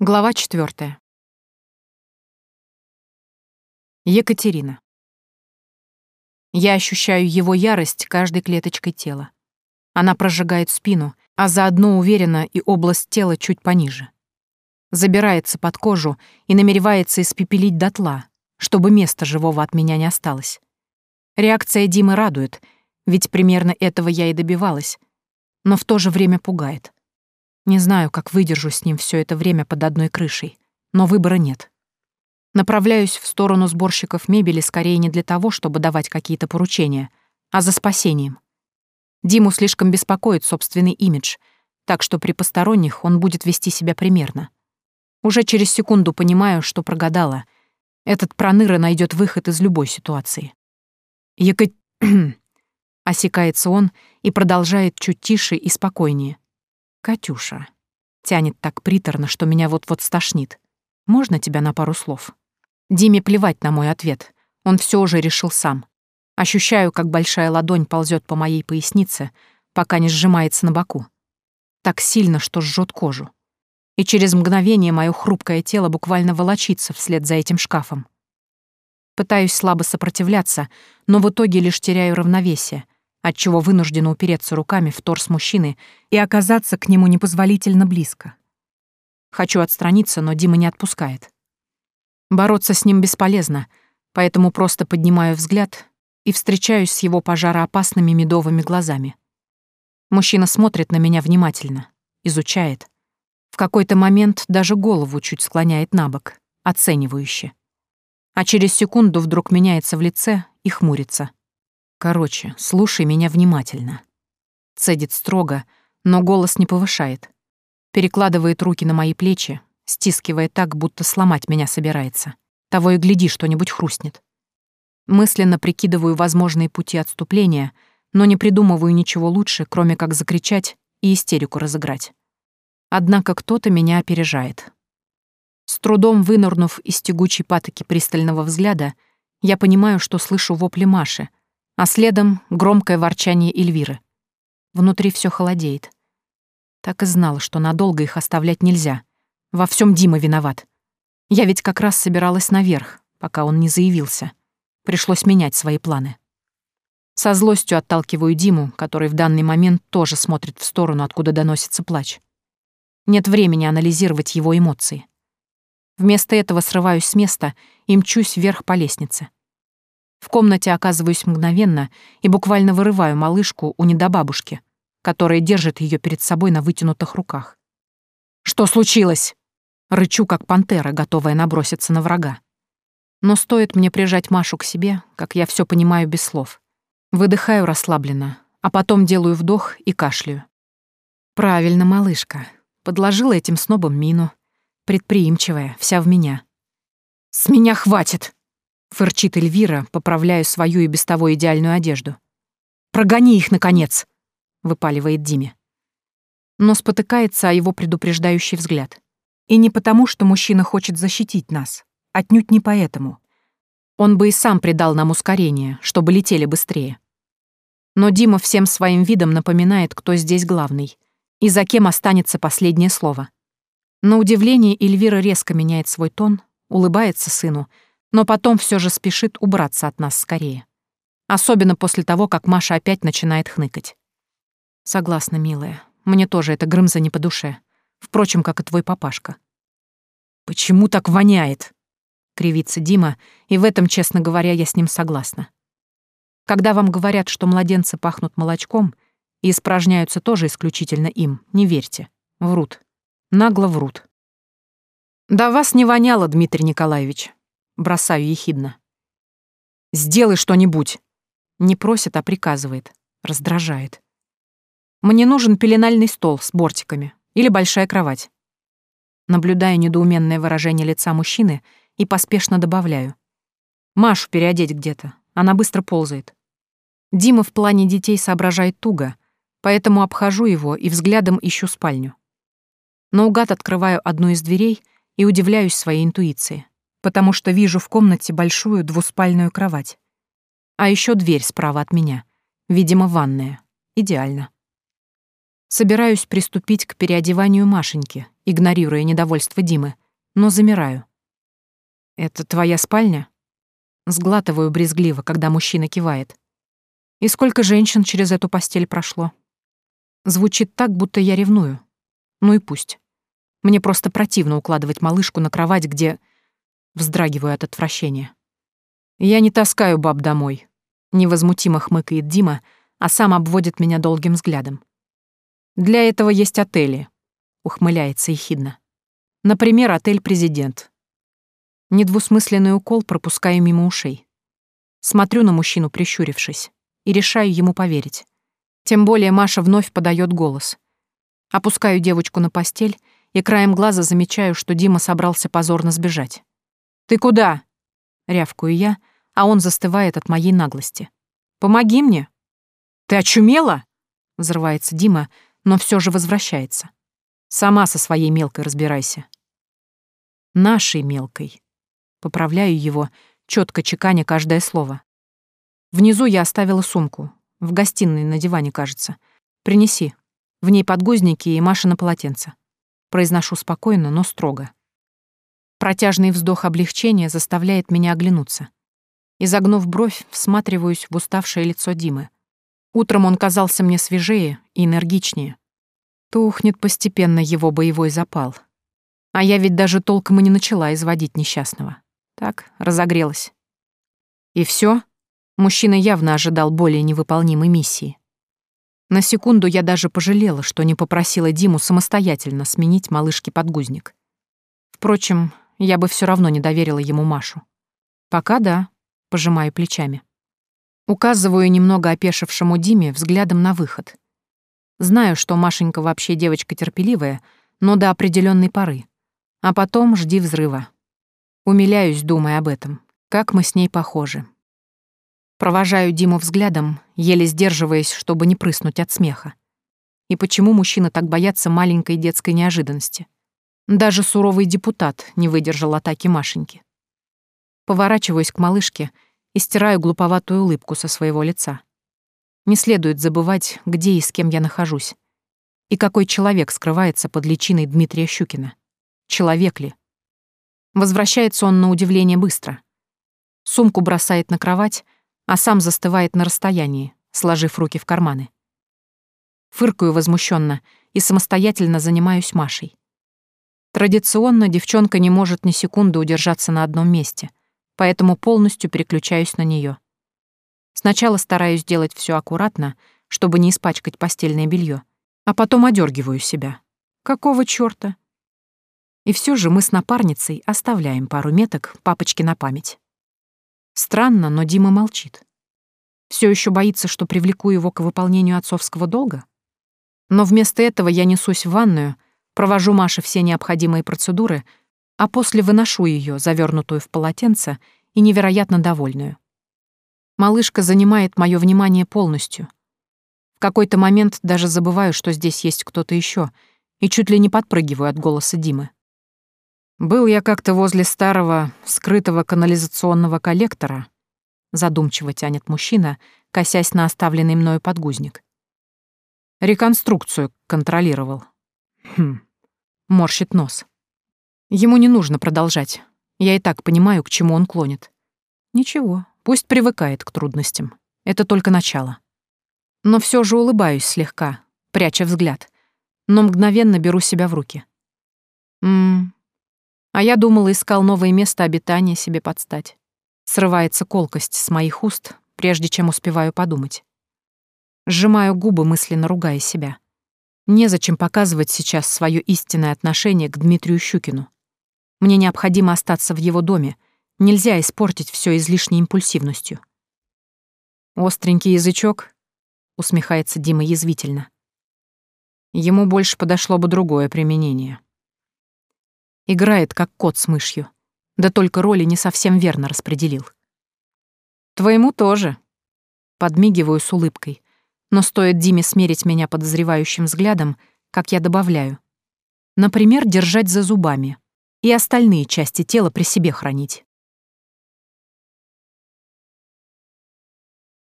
Глава 4. Екатерина. Я ощущаю его ярость каждой клеточкой тела. Она прожигает спину, а заодно уверенно и область тела чуть пониже. Забирается под кожу и намеревается испепелить дотла, чтобы места живого от меня не осталось. Реакция Димы радует, ведь примерно этого я и добивалась, но в то же время пугает — не знаю, как выдержу с ним все это время под одной крышей, но выбора нет. Направляюсь в сторону сборщиков мебели скорее не для того, чтобы давать какие-то поручения, а за спасением. Диму слишком беспокоит собственный имидж, так что при посторонних он будет вести себя примерно. Уже через секунду понимаю, что прогадала. Этот проныра найдет выход из любой ситуации. Екат... осекается он и продолжает чуть тише и спокойнее. «Катюша, тянет так приторно, что меня вот-вот стошнит. Можно тебя на пару слов?» Диме плевать на мой ответ. Он все уже решил сам. Ощущаю, как большая ладонь ползет по моей пояснице, пока не сжимается на боку. Так сильно, что жжет кожу. И через мгновение мое хрупкое тело буквально волочится вслед за этим шкафом. Пытаюсь слабо сопротивляться, но в итоге лишь теряю равновесие — отчего вынуждена упереться руками в торс мужчины и оказаться к нему непозволительно близко. Хочу отстраниться, но Дима не отпускает. Бороться с ним бесполезно, поэтому просто поднимаю взгляд и встречаюсь с его пожароопасными медовыми глазами. Мужчина смотрит на меня внимательно, изучает. В какой-то момент даже голову чуть склоняет на бок, оценивающе. А через секунду вдруг меняется в лице и хмурится. Короче, слушай меня внимательно. Цедит строго, но голос не повышает. Перекладывает руки на мои плечи, стискивая так, будто сломать меня собирается. Того и гляди, что-нибудь хрустнет. Мысленно прикидываю возможные пути отступления, но не придумываю ничего лучше, кроме как закричать и истерику разыграть. Однако кто-то меня опережает. С трудом вынырнув из тягучей патоки пристального взгляда, я понимаю, что слышу вопли Маши, а следом громкое ворчание Эльвиры. Внутри все холодеет. Так и знала, что надолго их оставлять нельзя. Во всем Дима виноват. Я ведь как раз собиралась наверх, пока он не заявился. Пришлось менять свои планы. Со злостью отталкиваю Диму, который в данный момент тоже смотрит в сторону, откуда доносится плач. Нет времени анализировать его эмоции. Вместо этого срываюсь с места и мчусь вверх по лестнице. В комнате оказываюсь мгновенно и буквально вырываю малышку у недобабушки, которая держит ее перед собой на вытянутых руках. «Что случилось?» Рычу, как пантера, готовая наброситься на врага. Но стоит мне прижать Машу к себе, как я все понимаю без слов. Выдыхаю расслабленно, а потом делаю вдох и кашляю. «Правильно, малышка», — подложила этим снобом мину. Предприимчивая, вся в меня. «С меня хватит!» — фырчит Эльвира, поправляя свою и без того идеальную одежду. «Прогони их, наконец!» — выпаливает Диме. Но спотыкается о его предупреждающий взгляд. И не потому, что мужчина хочет защитить нас. Отнюдь не поэтому. Он бы и сам придал нам ускорение, чтобы летели быстрее. Но Дима всем своим видом напоминает, кто здесь главный и за кем останется последнее слово. На удивление Эльвира резко меняет свой тон, улыбается сыну — но потом все же спешит убраться от нас скорее. Особенно после того, как Маша опять начинает хныкать. Согласна, милая, мне тоже это Грымза не по душе. Впрочем, как и твой папашка. «Почему так воняет?» — кривится Дима, и в этом, честно говоря, я с ним согласна. Когда вам говорят, что младенцы пахнут молочком и испражняются тоже исключительно им, не верьте. Врут. Нагло врут. «Да вас не воняло, Дмитрий Николаевич», Бросаю ехидно. «Сделай что-нибудь!» Не просит, а приказывает. Раздражает. «Мне нужен пеленальный стол с бортиками или большая кровать». Наблюдаю недоуменное выражение лица мужчины и поспешно добавляю. «Машу переодеть где-то, она быстро ползает». Дима в плане детей соображает туго, поэтому обхожу его и взглядом ищу спальню. Наугад открываю одну из дверей и удивляюсь своей интуиции потому что вижу в комнате большую двуспальную кровать. А еще дверь справа от меня. Видимо, ванная. Идеально. Собираюсь приступить к переодеванию Машеньки, игнорируя недовольство Димы, но замираю. «Это твоя спальня?» Сглатываю брезгливо, когда мужчина кивает. «И сколько женщин через эту постель прошло?» Звучит так, будто я ревную. Ну и пусть. Мне просто противно укладывать малышку на кровать, где вздрагиваю от отвращения. «Я не таскаю баб домой», — невозмутимо хмыкает Дима, а сам обводит меня долгим взглядом. «Для этого есть отели», — ухмыляется ехидно. «Например, отель «Президент». Недвусмысленный укол пропускаю мимо ушей. Смотрю на мужчину, прищурившись, и решаю ему поверить. Тем более Маша вновь подает голос. Опускаю девочку на постель и краем глаза замечаю, что Дима собрался позорно сбежать. «Ты куда?» — рявкую я, а он застывает от моей наглости. «Помоги мне!» «Ты очумела?» — взрывается Дима, но все же возвращается. «Сама со своей мелкой разбирайся». «Нашей мелкой». Поправляю его, четко чеканя каждое слово. Внизу я оставила сумку. В гостиной на диване, кажется. «Принеси. В ней подгузники и Маша на полотенце». Произношу спокойно, но строго. Протяжный вздох облегчения заставляет меня оглянуться. Изогнув бровь, всматриваюсь в уставшее лицо Димы. Утром он казался мне свежее и энергичнее. Тухнет постепенно его боевой запал. А я ведь даже толком и не начала изводить несчастного. Так, разогрелась. И все. Мужчина явно ожидал более невыполнимой миссии. На секунду я даже пожалела, что не попросила Диму самостоятельно сменить малышке подгузник. Впрочем, я бы все равно не доверила ему Машу. Пока да, пожимаю плечами. Указываю немного опешившему Диме взглядом на выход. Знаю, что Машенька вообще девочка терпеливая, но до определенной поры. А потом жди взрыва. Умиляюсь, думая об этом. Как мы с ней похожи. Провожаю Диму взглядом, еле сдерживаясь, чтобы не прыснуть от смеха. И почему мужчины так боятся маленькой детской неожиданности? Даже суровый депутат не выдержал атаки Машеньки. Поворачиваюсь к малышке и стираю глуповатую улыбку со своего лица. Не следует забывать, где и с кем я нахожусь. И какой человек скрывается под личиной Дмитрия Щукина. Человек ли? Возвращается он на удивление быстро. Сумку бросает на кровать, а сам застывает на расстоянии, сложив руки в карманы. Фыркаю возмущенно и самостоятельно занимаюсь Машей. Традиционно девчонка не может ни секунды удержаться на одном месте, поэтому полностью переключаюсь на нее. Сначала стараюсь делать все аккуратно, чтобы не испачкать постельное белье, а потом одергиваю себя. Какого чёрта? И все же мы с напарницей оставляем пару меток папочке на память. Странно, но Дима молчит. Все еще боится, что привлеку его к выполнению отцовского долга? Но вместо этого я несусь в ванную — провожу Маше все необходимые процедуры, а после выношу ее, завернутую в полотенце и невероятно довольную. Малышка занимает мое внимание полностью. В какой-то момент даже забываю, что здесь есть кто-то еще, и чуть ли не подпрыгиваю от голоса Димы. «Был я как-то возле старого, скрытого канализационного коллектора», задумчиво тянет мужчина, косясь на оставленный мною подгузник. «Реконструкцию контролировал». «Хм, Морщит нос. Ему не нужно продолжать. Я и так понимаю, к чему он клонит. Ничего, пусть привыкает к трудностям. Это только начало. Но все же улыбаюсь слегка, пряча взгляд. Но мгновенно беру себя в руки. Ммм. А я думала, искал новое место обитания себе подстать. Срывается колкость с моих уст, прежде чем успеваю подумать. Сжимаю губы, мысленно ругая себя. Незачем показывать сейчас свое истинное отношение к Дмитрию Щукину. Мне необходимо остаться в его доме. Нельзя испортить все излишней импульсивностью. «Остренький язычок», — усмехается Дима язвительно. Ему больше подошло бы другое применение. Играет, как кот с мышью. Да только роли не совсем верно распределил. «Твоему тоже», — подмигиваю с улыбкой, но стоит Диме смерить меня подозревающим взглядом, как я добавляю. Например, держать за зубами. И остальные части тела при себе хранить.